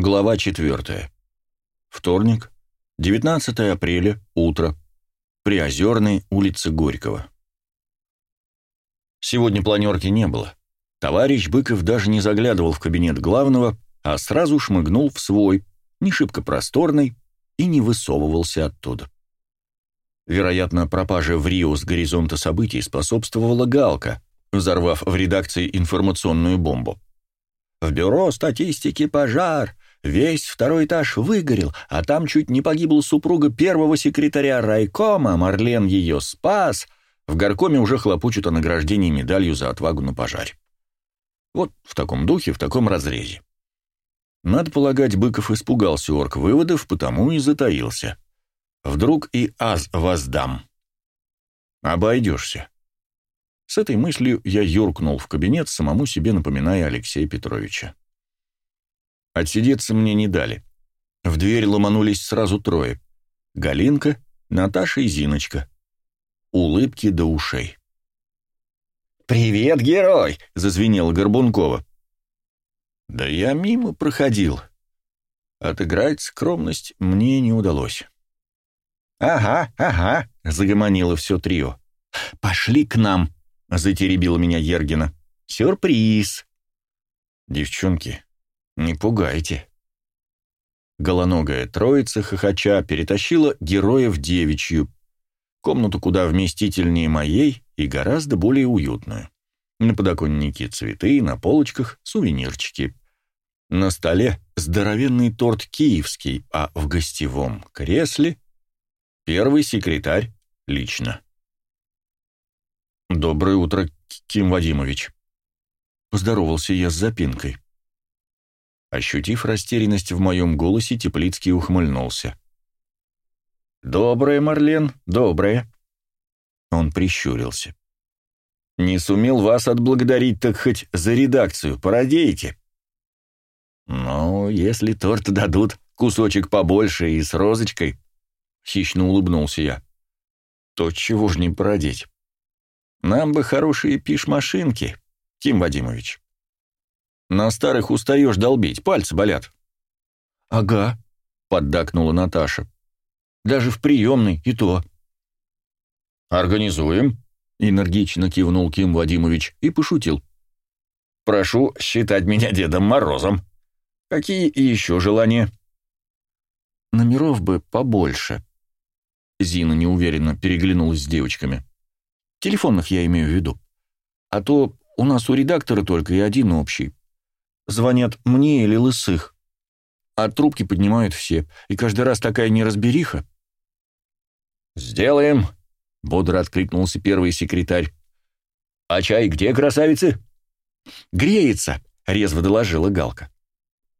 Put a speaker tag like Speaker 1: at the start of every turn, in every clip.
Speaker 1: Глава 4. Вторник, 19 апреля, утро. Приозерной, улица Горького. Сегодня планерки не было. Товарищ Быков даже не заглядывал в кабинет главного, а сразу шмыгнул в свой, не шибко просторный, и не высовывался оттуда. Вероятно, пропаже в Рио с горизонта событий способствовала Галка, взорвав в редакции информационную бомбу. В бюро статистики пожар, Весь второй этаж выгорел, а там чуть не погибла супруга первого секретаря райкома, Марлен ее спас. В горкоме уже хлопочут о награждении медалью за отвагу на пожаре. Вот в таком духе, в таком разрезе. Надо полагать, Быков испугался орк выводов, потому и затаился. Вдруг и аз воздам. Обойдешься. С этой мыслью я юркнул в кабинет, самому себе напоминая Алексея Петровича. Отсидеться мне не дали. В дверь ломанулись сразу трое. Галинка, Наташа и Зиночка. Улыбки до ушей.
Speaker 2: «Привет, герой!» — зазвенела Горбункова.
Speaker 1: Да я мимо проходил. Отыграть скромность мне не удалось.
Speaker 2: «Ага, ага», — загомонило все трио.
Speaker 1: «Пошли к нам», — затеребила меня Ергина. «Сюрприз». «Девчонки, не пугайте. Голоногая троица хохоча перетащила героя в девичью, комнату куда вместительнее моей и гораздо более уютную. На подоконнике цветы, на полочках сувенирчики. На столе здоровенный торт киевский, а в гостевом кресле первый секретарь лично. «Доброе утро, Ким Вадимович», — поздоровался я с запинкой. Ощутив растерянность в моем голосе, Теплицкий ухмыльнулся. «Доброе, Марлен, доброе». Он прищурился. «Не сумел вас отблагодарить, так хоть за редакцию породеете». «Ну, если торт дадут, кусочек побольше и с розочкой», — хищно улыбнулся я, — «то чего ж не породить? Нам бы хорошие пиш-машинки, Ким Вадимович». На старых устаешь долбить, пальцы болят».
Speaker 2: «Ага», — поддакнула Наташа. «Даже в приемной и то».
Speaker 1: «Организуем», — энергично кивнул Ким Вадимович и пошутил. «Прошу считать меня Дедом Морозом. Какие еще желания?»
Speaker 2: «Номеров бы побольше».
Speaker 1: Зина неуверенно переглянулась с девочками.
Speaker 2: «Телефонных я имею в виду. А то у нас у редактора только и один общий. Звонят мне или лысых. А трубки поднимают все, и каждый раз такая неразбериха.
Speaker 1: «Сделаем!» — бодро откликнулся первый секретарь. «А чай где, красавицы?»
Speaker 2: «Греется!» — резво доложила Галка.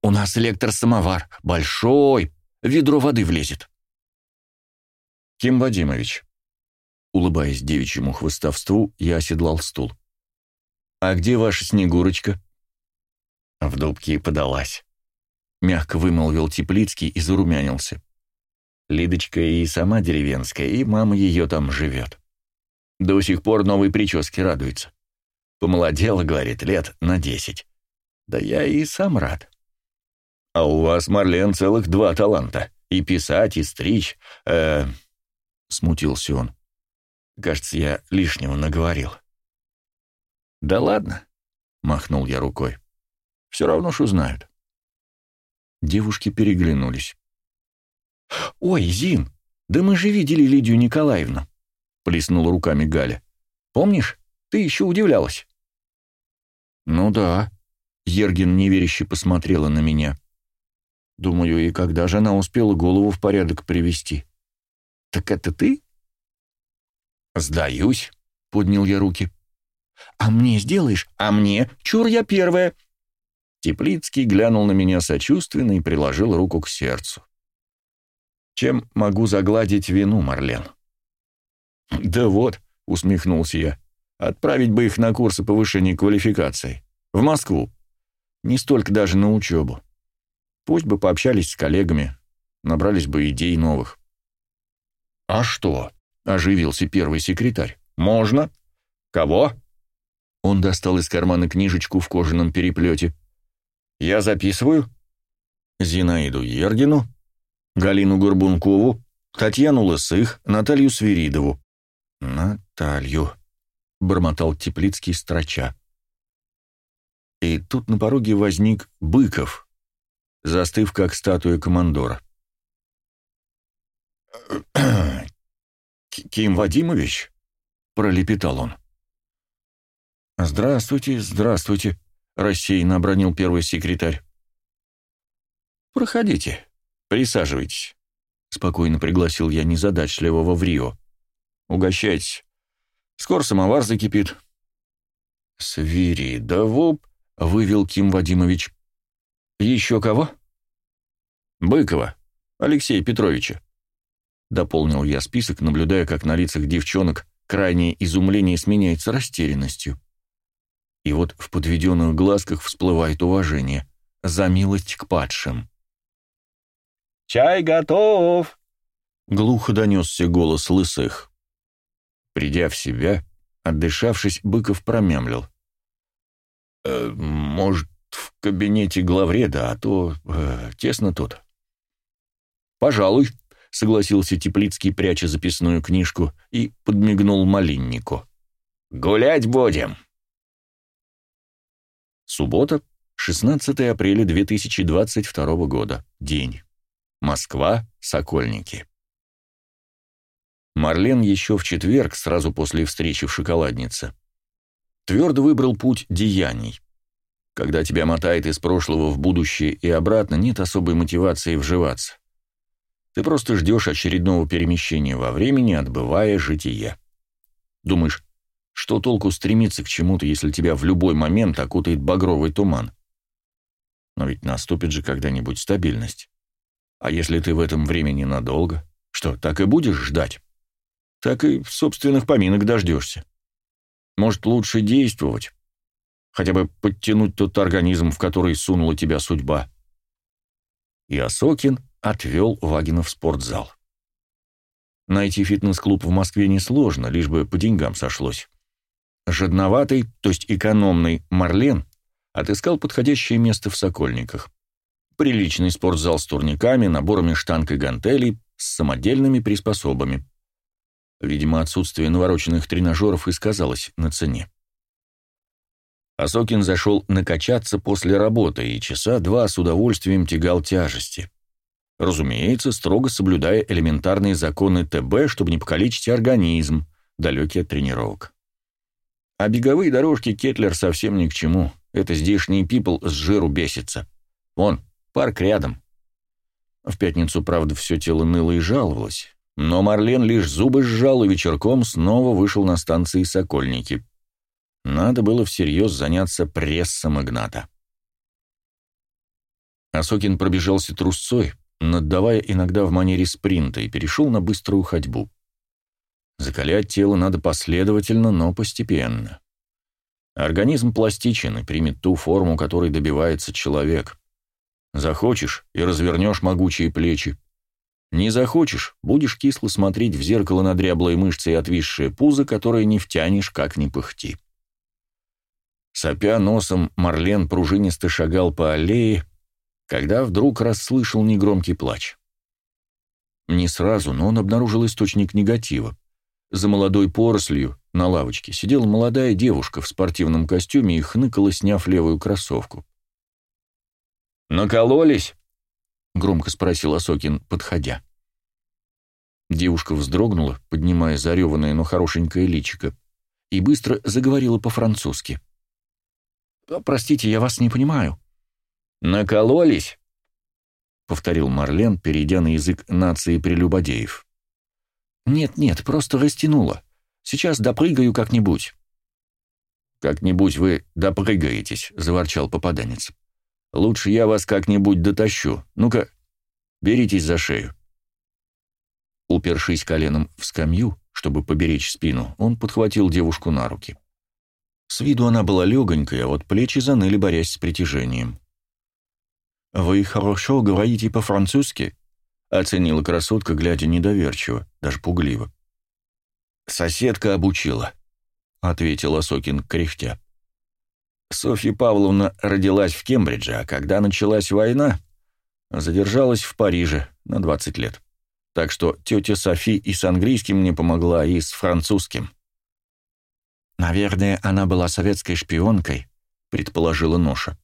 Speaker 2: «У нас электросамовар. Большой. Ведро воды влезет».
Speaker 1: «Ким Вадимович», — улыбаясь девичьему хвостовству, я оседлал стул. «А где ваша Снегурочка?» В дубки подалась. Мягко вымолвил Теплицкий и зарумянился. Лидочка и сама деревенская, и мама ее там живет. До сих пор новой прическе радуется. Помолодела, говорит, лет на десять. Да я и сам рад. А у вас, Марлен, целых два таланта. И писать, и стричь. Э, -э смутился он. Кажется, я лишнего наговорил. Да ладно, махнул я рукой. Все равно ж узнают. Девушки переглянулись.
Speaker 2: «Ой, Зин, да мы же видели Лидию Николаевну», — плеснула руками Галя. «Помнишь, ты еще удивлялась».
Speaker 1: «Ну да», — Ергин неверяще посмотрела на меня. «Думаю, и когда же она успела голову в порядок привести?»
Speaker 2: «Так это ты?»
Speaker 1: «Сдаюсь», — поднял я руки.
Speaker 2: «А мне сделаешь? А мне? Чур я первая!»
Speaker 1: Теплицкий глянул на меня сочувственно и приложил руку к сердцу. «Чем могу загладить вину, Марлен?» «Да вот», — усмехнулся я, — «отправить бы их на курсы повышения квалификации. В Москву. Не столько даже на учебу. Пусть бы пообщались с коллегами, набрались бы идей новых». «А что?» — оживился первый секретарь. «Можно. Кого?» Он достал из кармана книжечку в кожаном переплете. «Я записываю?»
Speaker 2: Зинаиду Ергину, Галину Горбункову, Татьяну Лысых, Наталью Свиридову. «Наталью», — бормотал Теплицкий строча. И тут на пороге возник Быков, застыв как статуя командора. «Ким Вадимович?» — пролепетал он. «Здравствуйте, здравствуйте», — рассеянно обронил первый секретарь. «Проходите, присаживайтесь», — спокойно пригласил я незадачливого в Рио. «Угощайтесь. Скоро самовар закипит». «Свири, да воп», — вывел Ким Вадимович. «Еще кого?» «Быкова, Алексея Петровича», — дополнил я список, наблюдая, как на лицах девчонок крайнее изумление сменяется растерянностью. И вот в подведенных глазках всплывает уважение за милость к падшим.
Speaker 3: «Чай готов!»
Speaker 2: — глухо донесся голос лысых. Придя в себя, отдышавшись, Быков промямлил. «Э, «Может, в кабинете главреда, а то э, тесно тут». «Пожалуй», — согласился Теплицкий, пряча записную книжку, и подмигнул малиннику.
Speaker 3: «Гулять будем!»
Speaker 2: Суббота, 16 апреля 2022 года. День. Москва, Сокольники. Марлен еще в четверг, сразу после встречи в шоколаднице, твердо выбрал путь деяний. Когда тебя мотает из прошлого в будущее и обратно, нет особой мотивации вживаться. Ты просто ждешь очередного перемещения во времени, отбывая житие. Думаешь, что толку стремиться к чему-то, если тебя в любой момент окутает багровый туман? Но ведь наступит же когда-нибудь стабильность. А если ты в этом времени надолго, что, так и будешь ждать? Так и собственных поминок дождешься. Может, лучше действовать? Хотя бы подтянуть тот организм, в который сунула тебя судьба. И Осокин отвел Вагина в спортзал. Найти фитнес-клуб в Москве несложно, лишь бы по деньгам сошлось. Жадноватый, то есть экономный Марлен отыскал подходящее место в Сокольниках. Приличный спортзал с турниками, наборами штанг и гантелей, с самодельными приспособами. Видимо, отсутствие навороченных тренажеров и сказалось на цене. Осокин зашел накачаться после работы и часа два с удовольствием тягал тяжести. Разумеется, строго соблюдая элементарные законы ТБ, чтобы не покалечить организм, далекий от тренировок. А беговые дорожки Кетлер совсем ни к чему. Это здешний пипл с жиру бесится. Вон, Парк рядом. В пятницу, правда, все тело ныло и жаловалось, но Марлен лишь зубы сжал и вечерком снова вышел на станции «Сокольники». Надо было всерьез заняться прессом Игната. Осокин пробежался трусцой, наддавая иногда в манере спринта, и перешел на быструю ходьбу. Закалять тело надо последовательно, но постепенно. Организм пластичен и примет ту форму, которой добивается человек. Захочешь и развернешь могучие плечи. Не захочешь, будешь кисло смотреть в зеркало на дряблые мышцы и отвисшее пузо, которое не втянешь, как ни пыхти. Сопя носом, Марлен пружинисто шагал по аллее, когда вдруг расслышал негромкий плач. Не сразу, но он обнаружил источник негатива. За молодой порослью на лавочке сидела молодая девушка в спортивном костюме и хныкала, сняв левую кроссовку.
Speaker 3: «Накололись?»
Speaker 2: — громко спросил Осокин, подходя. Девушка вздрогнула, поднимая зареванное, но хорошенькое личико, и быстро заговорила по-французски. «Простите, я вас не понимаю».
Speaker 3: «Накололись?»
Speaker 2: — повторил Марлен, перейдя на язык нации прелюбодеев. «Нет-нет, просто растянула. Сейчас допрыгаю как-нибудь». «Как-нибудь вы допрыгаетесь», — заворчал попаданец. Лучше я вас как-нибудь дотащу. Ну-ка, беритесь за шею». Упершись коленом в скамью, чтобы поберечь спину, он подхватил девушку на руки. С виду она была легонькая, а вот плечи заныли, борясь с притяжением. «Вы хорошо говорите по-французски?» — оценила красотка, глядя недоверчиво, даже пугливо. «Соседка обучила», — ответил Осокин, кряхтя. Софья Павловна родилась в Кембридже, а когда началась война, Задержалась в Париже на 20 лет. Так что тетя Софи и с английским мне помогла, и с французским.
Speaker 1: «Наверное, она была советской шпионкой», — предположила Ноша.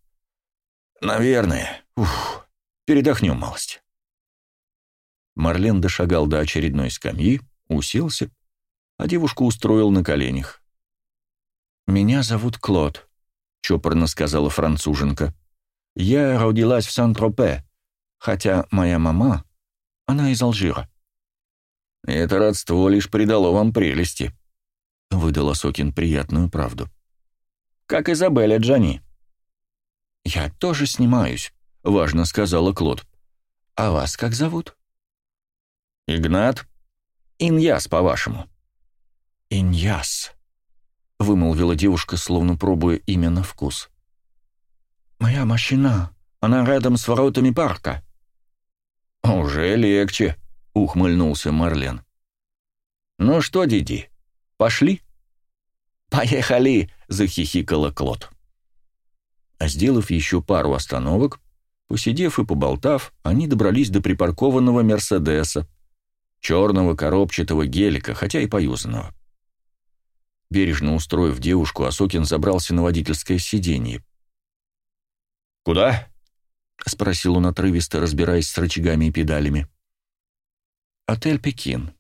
Speaker 2: «Наверное. Ух, передохнем малость». Марлен дошагал до очередной скамьи, уселся, а девушку устроил на коленях.
Speaker 1: «Меня зовут Клод», — чопорно сказала француженка. «Я родилась в Сан-Тропе, хотя моя мама, она из Алжира».
Speaker 2: «Это родство лишь придало вам прелести», — выдала Сокин приятную правду. «Как Изабелля Джани».
Speaker 1: «Я тоже снимаюсь», — важно сказала Клод. «А вас как зовут?»
Speaker 2: «Игнат. Иньяс, по-вашему».
Speaker 1: «Иньяс», — вымолвила девушка, словно пробуя имя на вкус. «Моя машина, она рядом с воротами парка».
Speaker 2: «Уже легче», — ухмыльнулся Марлен. «Ну что, Диди, пошли?»
Speaker 3: «Поехали!»
Speaker 2: — захихикала Клод. А сделав еще пару остановок, посидев и поболтав, они добрались до припаркованного «Мерседеса», черного коробчатого гелика, хотя и поюзанного. Бережно устроив девушку, Осокин забрался на водительское сиденье.
Speaker 3: «Куда?»
Speaker 2: — спросил он отрывисто, разбираясь с рычагами и педалями.
Speaker 1: «Отель «Пекин».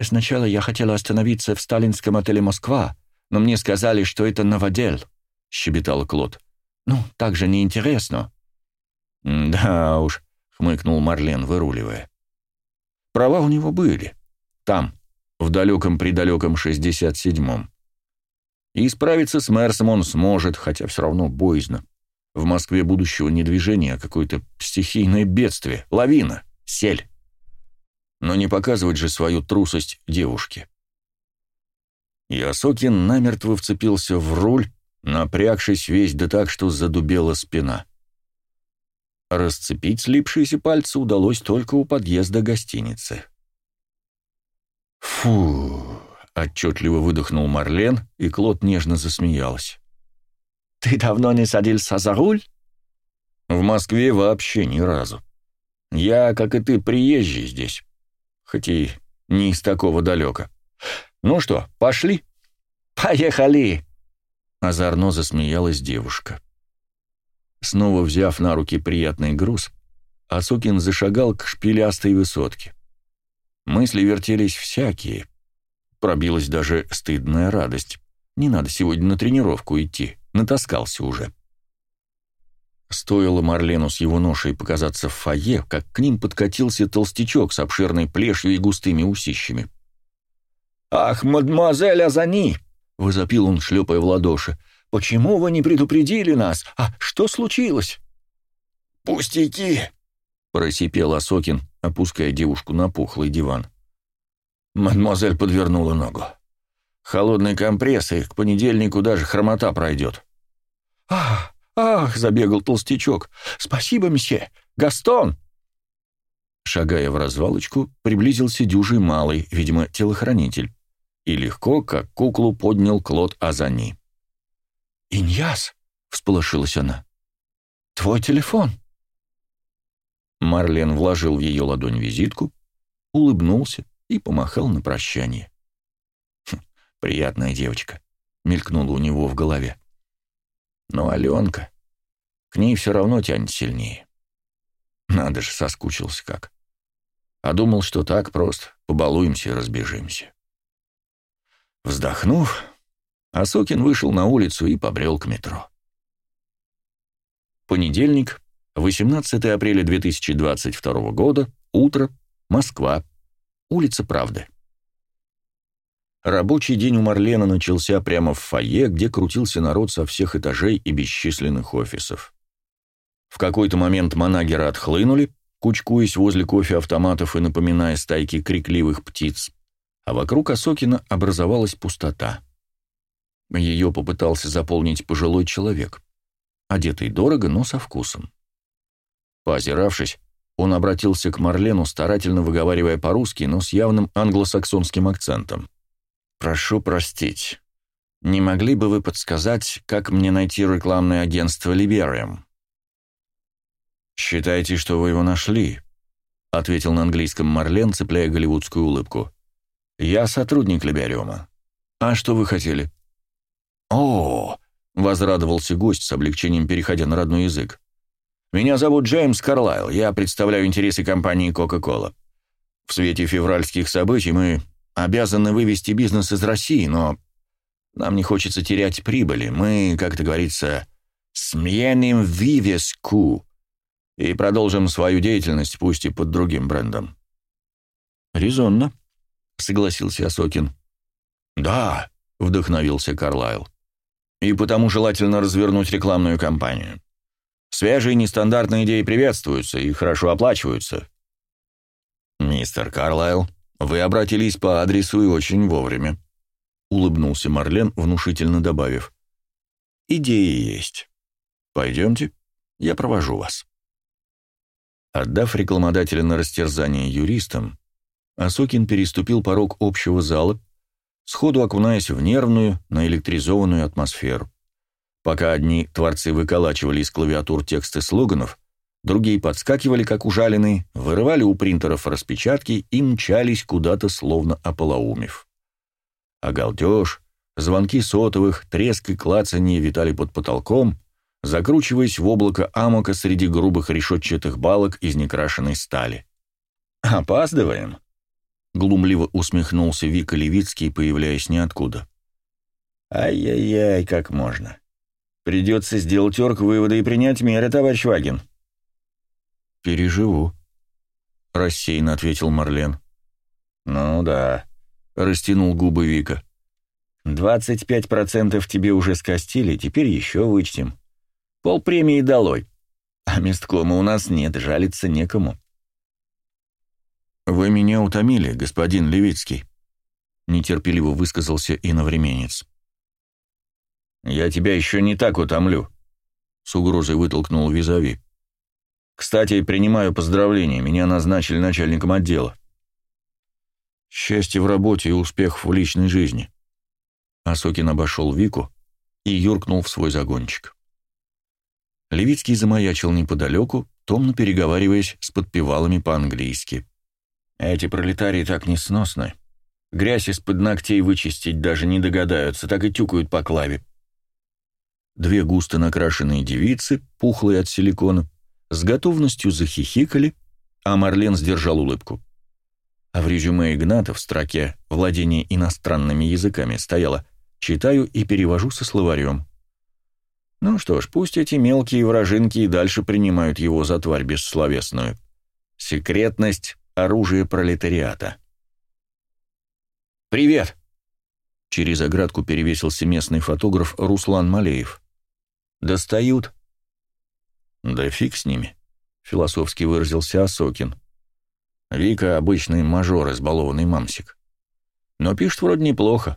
Speaker 1: Сначала я хотела остановиться в сталинском отеле «Москва», но мне сказали, что это новодел», — щебетал Клод. «Ну, так же неинтересно».
Speaker 2: «Да уж», — хмыкнул Марлен, выруливая. Права у него были. Там, в далеком-предалеком 67-м. И справиться с Мерсом он сможет, хотя все равно боязно. В Москве будущего не движение, а какое-то стихийное бедствие, лавина, сель. Но не показывать же свою трусость девушке. И Осокин намертво вцепился в руль, напрягшись весь да так, что задубела спина. Расцепить слипшиеся пальцы удалось только у подъезда гостиницы. «Фу!» — отчетливо выдохнул Марлен, и Клод нежно засмеялась.
Speaker 3: «Ты давно не садился за руль?»
Speaker 2: «В Москве вообще ни разу. Я, как и ты, приезжий здесь, хоть и не из такого далека. Ну что, пошли?»
Speaker 3: «Поехали!»
Speaker 2: Озорно засмеялась девушка. Снова взяв на руки приятный груз, Асукин зашагал к шпилястой высотке. Мысли вертелись всякие. Пробилась даже стыдная радость. Не надо сегодня на тренировку идти, натаскался уже. Стоило Марлену с его ношей показаться в фойе, как к ним подкатился толстячок с обширной плешью и густыми усищами.
Speaker 3: «Ах, мадемуазель Азани!» — возопил он, шлепая в ладоши. Почему вы не предупредили нас? А что случилось?»
Speaker 2: «Пустяки!» — просипел Осокин, опуская девушку на пухлый диван. Мадемуазель подвернула ногу. Холодный компресс, и к понедельнику даже хромота пройдет.
Speaker 3: «Ах, ах!» — забегал толстячок. «Спасибо, месье! Гастон!»
Speaker 2: Шагая в развалочку, приблизился дюжий малый, видимо, телохранитель, и легко, как куклу, поднял Клод Азани.
Speaker 1: «Иньяс!» — всполошилась она. «Твой телефон!»
Speaker 2: Марлен вложил в ее ладонь визитку, улыбнулся и помахал на прощание. Хм, «Приятная девочка», — мелькнула у него в голове. «Но Аленка, к ней все равно тянет сильнее. Надо же, соскучился как. А думал, что так просто, побалуемся и разбежимся». Вздохнув, Осокин вышел на улицу и побрел к метро. Понедельник, 18 апреля 2022 года, утро, Москва, улица Правды. Рабочий день у Марлена начался прямо в фойе, где крутился народ со всех этажей и бесчисленных офисов. В какой-то момент манагеры отхлынули, кучкуясь возле кофе-автоматов и напоминая стайки крикливых птиц, а вокруг Осокина образовалась пустота. Ее попытался заполнить пожилой человек, одетый дорого, но со вкусом. Поозиравшись, он обратился к Марлену, старательно выговаривая по-русски, но с явным англосаксонским акцентом. «Прошу простить. Не могли бы вы подсказать, как мне найти рекламное агентство «Либериум»?» «Считайте, что вы его нашли», — ответил на английском Марлен, цепляя голливудскую улыбку. «Я сотрудник Либериума. А что вы хотели?» «О!» — возрадовался гость с облегчением, переходя на родной язык. «Меня зовут Джеймс Карлайл, я представляю интересы компании Coca-Cola. В свете февральских событий мы обязаны вывести бизнес из России, но нам не хочется терять прибыли. Мы, как это говорится, сменим вивеску и продолжим свою деятельность, пусть и под другим брендом». «Резонно», — согласился Осокин. «Да», — вдохновился Карлайл. «И потому желательно развернуть рекламную кампанию. Свежие нестандартные идеи приветствуются и хорошо оплачиваются». «Мистер Карлайл, вы обратились по адресу и очень вовремя», — улыбнулся Марлен, внушительно добавив. «Идеи есть. Пойдемте, я провожу вас». Отдав рекламодателя на растерзание юристам, Осокин переступил порог общего зала, сходу окунаясь в нервную, наэлектризованную атмосферу. Пока одни творцы выколачивали из клавиатур тексты слоганов, другие подскакивали, как ужаленные, вырывали у принтеров распечатки и мчались куда-то, словно ополоумев. А галдеж, звонки сотовых, треск и клацанье витали под потолком, закручиваясь в облако амока среди грубых решетчатых балок из некрашенной стали. «Опаздываем», — глумливо усмехнулся Вика Левицкий, появляясь ниоткуда. «Ай-яй-яй, как можно. Придется сделать орг-выводы и принять меры, товарищ Вагин».
Speaker 1: «Переживу», — рассеянно ответил Марлен.
Speaker 2: «Ну да», — растянул губы Вика. «Двадцать пять процентов тебе уже скостили, теперь еще вычтем. Пол премии долой. А месткома у нас нет, жалиться некому».
Speaker 1: «Вы меня утомили, господин Левицкий», — нетерпеливо высказался иновременец.
Speaker 2: «Я тебя еще не так утомлю», — с угрозой вытолкнул Визави. «Кстати, принимаю поздравления, меня назначили начальником отдела».
Speaker 1: «Счастье в работе и успех в личной жизни». Осокин обошел Вику и юркнул в свой загончик. Левицкий замаячил неподалеку, томно переговариваясь с подпевалами по-английски.
Speaker 2: «Эти пролетарии так несносны. Грязь из-под ногтей вычистить даже не догадаются, так и тюкают по клаве.
Speaker 1: Две густо накрашенные девицы, пухлые от силикона, с готовностью захихикали, а Марлен сдержал улыбку. А в резюме Игната в строке «Владение иностранными языками» стояло «Читаю и перевожу со словарем». Ну что ж, пусть эти мелкие вражинки и дальше принимают его за тварь бессловесную. Секретность — оружие пролетариата. «Привет!» Через оградку перевесился местный фотограф Руслан Малеев. Достают. Да фиг с ними, философски выразился Осокин. Вика обычный мажор, избалованный мамсик. Но пишет вроде неплохо.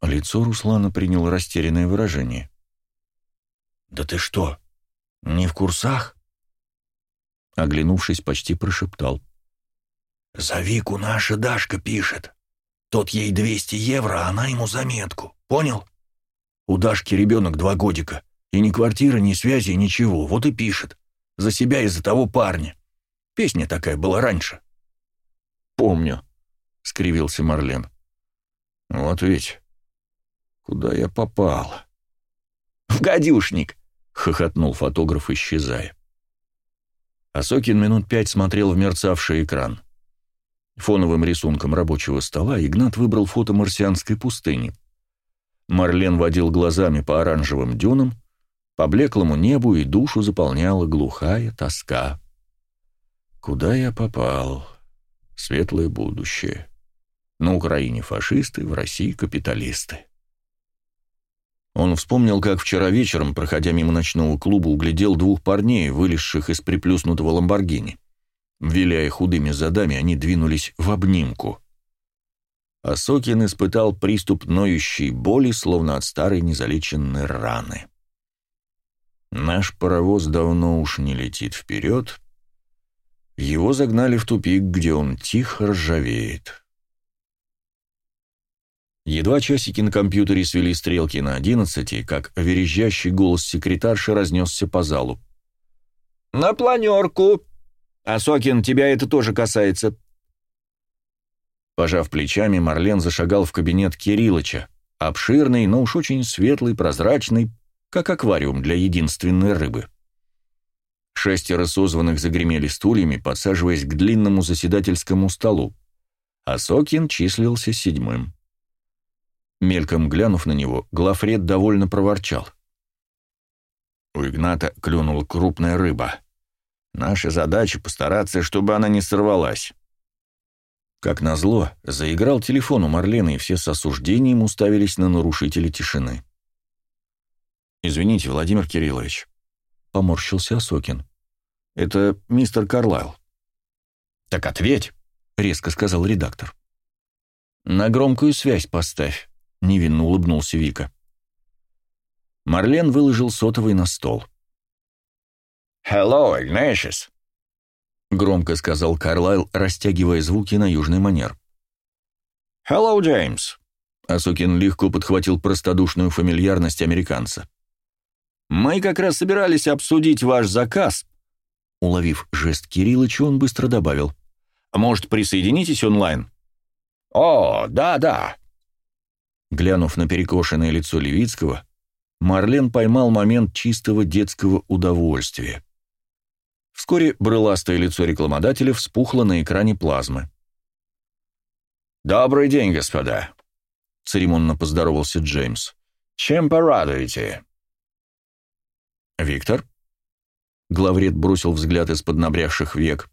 Speaker 1: Лицо Руслана приняло растерянное выражение. «Да ты что, не в курсах?» Оглянувшись, почти прошептал. «За Вику наша Дашка пишет. Тот ей 200 евро, а она ему заметку. Понял?» У Дашки ребенок два годика. И ни квартиры, ни связи, ничего. Вот и пишет. За себя и за того парня. Песня такая была раньше. «Помню», — скривился Марлен. «Вот ведь. Куда я попал?» «В гадюшник», — хохотнул фотограф, исчезая. Осокин минут пять смотрел в мерцавший экран. Фоновым рисунком рабочего стола Игнат выбрал фото марсианской пустыни — Марлен водил глазами по оранжевым дюнам, по блеклому небу и душу заполняла глухая тоска. Куда я попал? Светлое будущее. На Украине фашисты, в России капиталисты. Он вспомнил, как вчера вечером, проходя мимо ночного клуба, углядел двух парней, вылезших из приплюснутого ламборгини. Виляя худыми задами, они двинулись в обнимку а Сокин испытал приступ ноющей боли, словно от старой незалеченной раны. Наш паровоз давно уж не летит вперед. Его загнали в тупик, где он тихо ржавеет. Едва часики на компьютере свели стрелки на одиннадцати, как верещащий голос секретарши разнесся по залу.
Speaker 2: «На планерку. Асокин, тебя это тоже касается».
Speaker 1: Пожав плечами, Марлен зашагал в кабинет Кириллыча, обширный, но уж очень светлый, прозрачный, как аквариум для единственной рыбы. Шестеро созванных загремели стульями, подсаживаясь к длинному заседательскому столу, а Сокин числился седьмым. Мельком глянув на него, Глафред довольно проворчал. У Игната клюнула крупная рыба. Наша задача — постараться, чтобы она не сорвалась. Как назло, заиграл телефон у Марлены, и все с осуждением уставились на нарушителя тишины. «Извините, Владимир Кириллович», — поморщился Осокин. «Это мистер Карлайл». «Так ответь», — резко сказал редактор. «На громкую связь поставь», — невинно улыбнулся Вика. Марлен выложил сотовый на стол.
Speaker 3: «Hello, Ignatius», —
Speaker 1: громко сказал Карлайл, растягивая звуки на южный манер.
Speaker 3: «Hello, Джеймс», —
Speaker 1: Асукин легко подхватил простодушную фамильярность американца. «Мы как раз собирались обсудить ваш заказ». Уловив жест Кириллыча, он быстро добавил. «Может, присоединитесь онлайн?»
Speaker 3: «О, да-да».
Speaker 1: Глянув на перекошенное лицо Левицкого, Марлен поймал момент чистого детского удовольствия. Вскоре брыластое лицо рекламодателя вспухло на экране плазмы.
Speaker 3: «Добрый день, господа», —
Speaker 1: церемонно поздоровался Джеймс.
Speaker 3: «Чем порадуете?»
Speaker 1: «Виктор?» Главред бросил взгляд из-под набрявших век.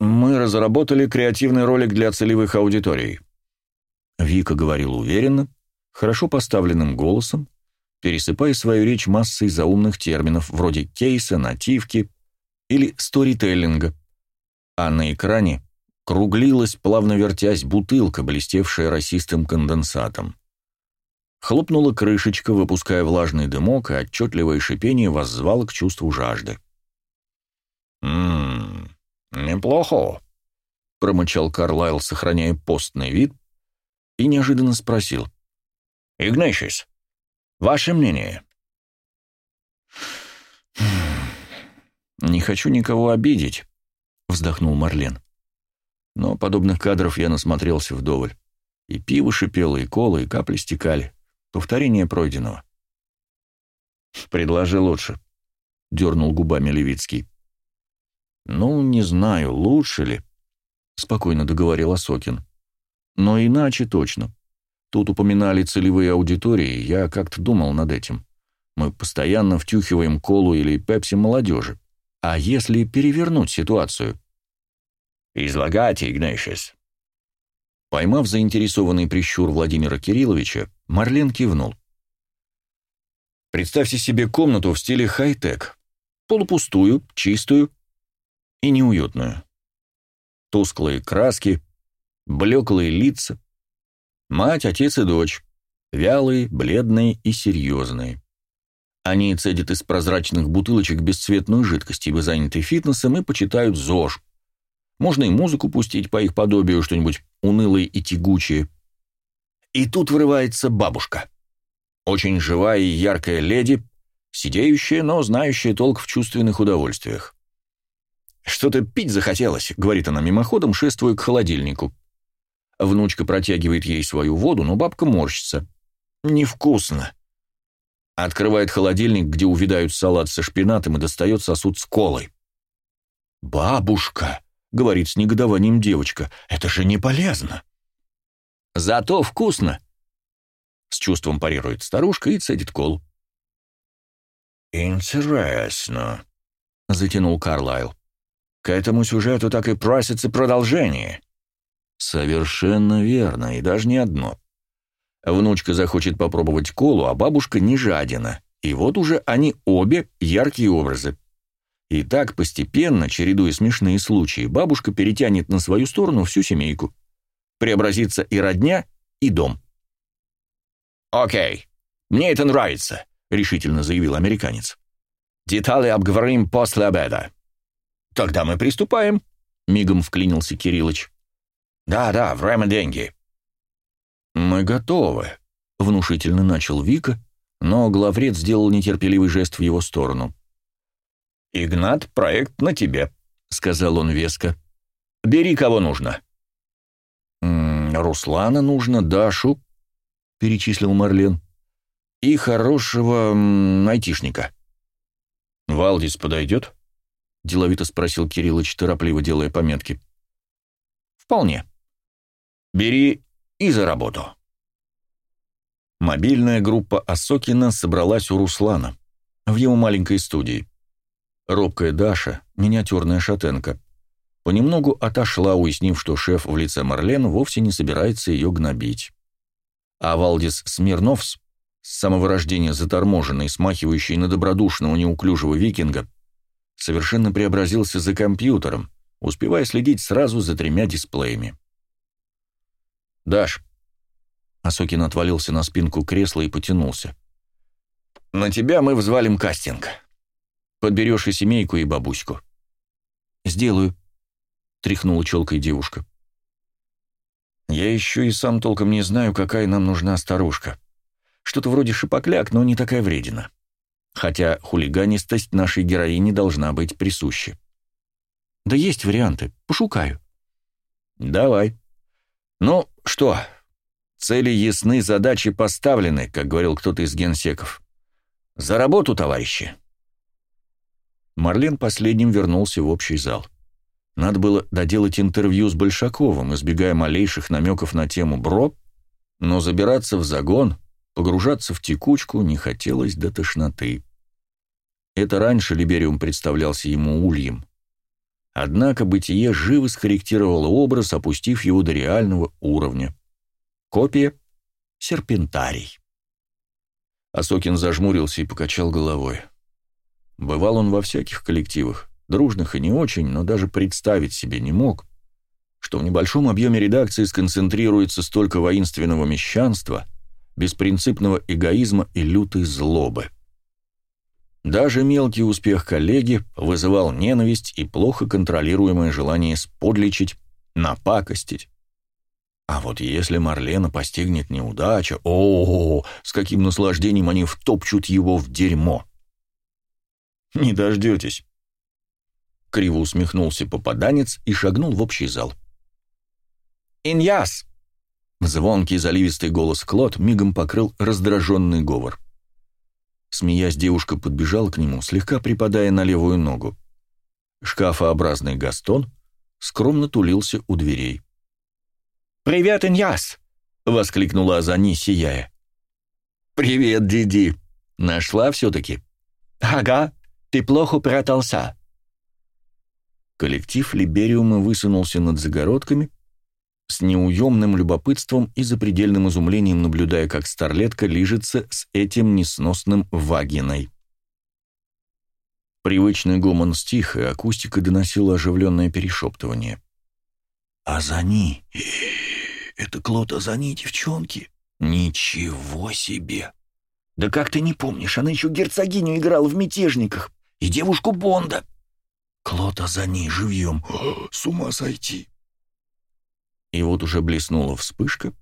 Speaker 1: «Мы разработали креативный ролик для целевых аудиторий». Вика говорил уверенно, хорошо поставленным голосом, пересыпая свою речь массой заумных терминов вроде кейса, нативки, или сторителлинга, а на экране круглилась, плавно вертясь, бутылка, блестевшая расистым конденсатом. Хлопнула крышечка, выпуская влажный дымок, и отчетливое шипение воззвало к чувству жажды.
Speaker 3: «Ммм, неплохо», —
Speaker 1: промычал Карлайл, сохраняя постный вид, и неожиданно спросил.
Speaker 3: «Игнатьевич, ваше мнение?»
Speaker 1: «Не хочу никого обидеть», — вздохнул Марлен. «Но подобных кадров я насмотрелся вдоволь. И пиво шипело, и кола, и капли стекали. Повторение пройденного». «Предложи лучше», — дернул губами Левицкий. «Ну, не знаю, лучше ли», — спокойно договорил Осокин. «Но иначе точно. Тут упоминали целевые аудитории, я как-то думал над этим. Мы постоянно втюхиваем колу или пепси молодежи. А если перевернуть ситуацию?
Speaker 3: «Излагайте, Игнатьевич».
Speaker 1: Поймав заинтересованный прищур Владимира Кирилловича, Марлен кивнул. Представьте себе комнату в стиле хай-тек. Полупустую, чистую и неуютную. Тусклые краски, блеклые лица. Мать, отец и дочь. Вялые, бледные и серьезные. Они цедят из прозрачных бутылочек бесцветную жидкость, ибо заняты фитнесом и почитают ЗОЖ. Можно и музыку пустить по их подобию, что-нибудь унылое и тягучее. И тут вырывается бабушка. Очень живая и яркая леди, сидеющая, но знающая толк в чувственных удовольствиях. «Что-то пить захотелось», — говорит она мимоходом, шествуя к холодильнику. Внучка протягивает ей свою воду, но бабка морщится. «Невкусно». Открывает холодильник, где увядают салат со шпинатом, и достает сосуд с колой. «Бабушка», — говорит с негодованием девочка, — «это же не полезно». «Зато вкусно», — с чувством парирует старушка и цедит колу.
Speaker 3: «Интересно», —
Speaker 1: затянул Карлайл. «К этому сюжету так и просится продолжение». «Совершенно верно, и даже не одно. Внучка захочет попробовать колу, а бабушка не жадина. И вот уже они обе яркие образы. И так постепенно, чередуя смешные случаи, бабушка перетянет на свою сторону всю семейку. Преобразится и родня, и дом.
Speaker 3: «Окей, мне это нравится», — решительно заявил американец. «Детали обговорим после обеда».
Speaker 1: «Тогда мы приступаем», — мигом вклинился Кириллыч.
Speaker 3: «Да-да, время деньги».
Speaker 1: «Мы готовы», — внушительно начал Вика, но главред сделал нетерпеливый жест в его сторону.
Speaker 3: «Игнат, проект на тебе», — сказал он веско. «Бери, кого нужно».
Speaker 2: «М -м, «Руслана нужно, Дашу», — перечислил Марлен, — «и хорошего м, айтишника».
Speaker 1: «Валдис подойдет?» — деловито спросил Кириллыч, торопливо делая пометки.
Speaker 3: «Вполне. Бери и за работу».
Speaker 2: Мобильная группа Осокина собралась у Руслана, в его маленькой студии. Робкая Даша, миниатюрная шатенка, понемногу отошла, уяснив, что шеф в лице Марлен вовсе не собирается ее гнобить. А Валдис Смирновс, с самого рождения заторможенный, смахивающий на добродушного неуклюжего викинга, совершенно преобразился за компьютером, успевая следить сразу за тремя дисплеями.
Speaker 1: «Даш,
Speaker 2: Осокин отвалился на спинку кресла и потянулся.
Speaker 3: «На тебя мы взвалим кастинг. Подберешь и семейку, и бабуську».
Speaker 2: «Сделаю», — тряхнула челкой девушка.
Speaker 1: «Я еще и сам толком не знаю, какая нам нужна старушка. Что-то вроде шипокляк, но не такая вредина. Хотя хулиганистость нашей героини должна быть присуща».
Speaker 2: «Да есть варианты. Пошукаю».
Speaker 1: «Давай. Ну, что, Цели ясны, задачи поставлены, как говорил кто-то из генсеков. За работу, товарищи!»
Speaker 2: Марлен последним вернулся в общий зал. Надо было доделать интервью с Большаковым, избегая малейших намеков на тему «бро», но забираться в загон, погружаться в текучку не хотелось до тошноты. Это раньше Либериум представлялся ему ульем. Однако бытие живо скорректировало образ, опустив его до реального уровня. Копия — серпентарий. Осокин зажмурился и покачал головой. Бывал он во всяких коллективах, дружных и не очень, но даже представить себе не мог, что в небольшом объеме редакции сконцентрируется столько воинственного мещанства, беспринципного эгоизма и лютой злобы. Даже мелкий успех коллеги вызывал ненависть и плохо контролируемое желание сподличить, напакостить, а вот если Марлена постигнет неудача, о, -о, -о с каким наслаждением они втопчут его в дерьмо.
Speaker 1: «Не дождетесь», —
Speaker 2: криво усмехнулся попаданец и шагнул в общий зал.
Speaker 3: «Иньяс!»
Speaker 2: Звонкий заливистый голос Клод мигом покрыл раздраженный говор. Смеясь, девушка подбежала к нему, слегка припадая на левую ногу. Шкафообразный Гастон скромно тулился у дверей.
Speaker 3: «Привет, Иньяс!» — воскликнула Азани, сияя.
Speaker 2: «Привет, Диди! Нашла все-таки?»
Speaker 3: «Ага, ты плохо прятался».
Speaker 2: Коллектив Либериума высунулся над загородками, с неуемным любопытством и запредельным изумлением наблюдая, как старлетка лижется с этим несносным вагиной. Привычный гомон стих, и акустика доносила оживленное перешептывание. «Азани! Это Клод Азани, девчонки! Ничего себе! Да как ты не помнишь, она еще герцогиню играла в «Мятежниках» и девушку Бонда!» Клод Азани живьем! С ума сойти! И вот уже блеснула вспышка.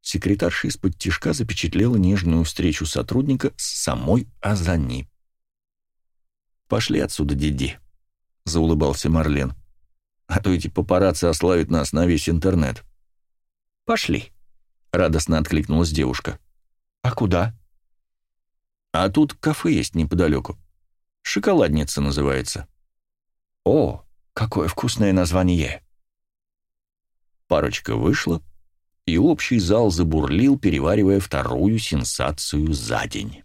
Speaker 2: Секретарша из-под тишка запечатлела нежную встречу сотрудника с самой Азани. «Пошли отсюда, Диди», — заулыбался Марлен а то эти папарацци ославят нас на весь интернет».
Speaker 3: «Пошли», —
Speaker 2: радостно откликнулась девушка.
Speaker 3: «А куда?»
Speaker 2: «А тут кафе есть неподалеку. Шоколадница называется».
Speaker 3: «О, какое вкусное название!»
Speaker 2: Парочка вышла, и общий зал забурлил, переваривая вторую сенсацию за день.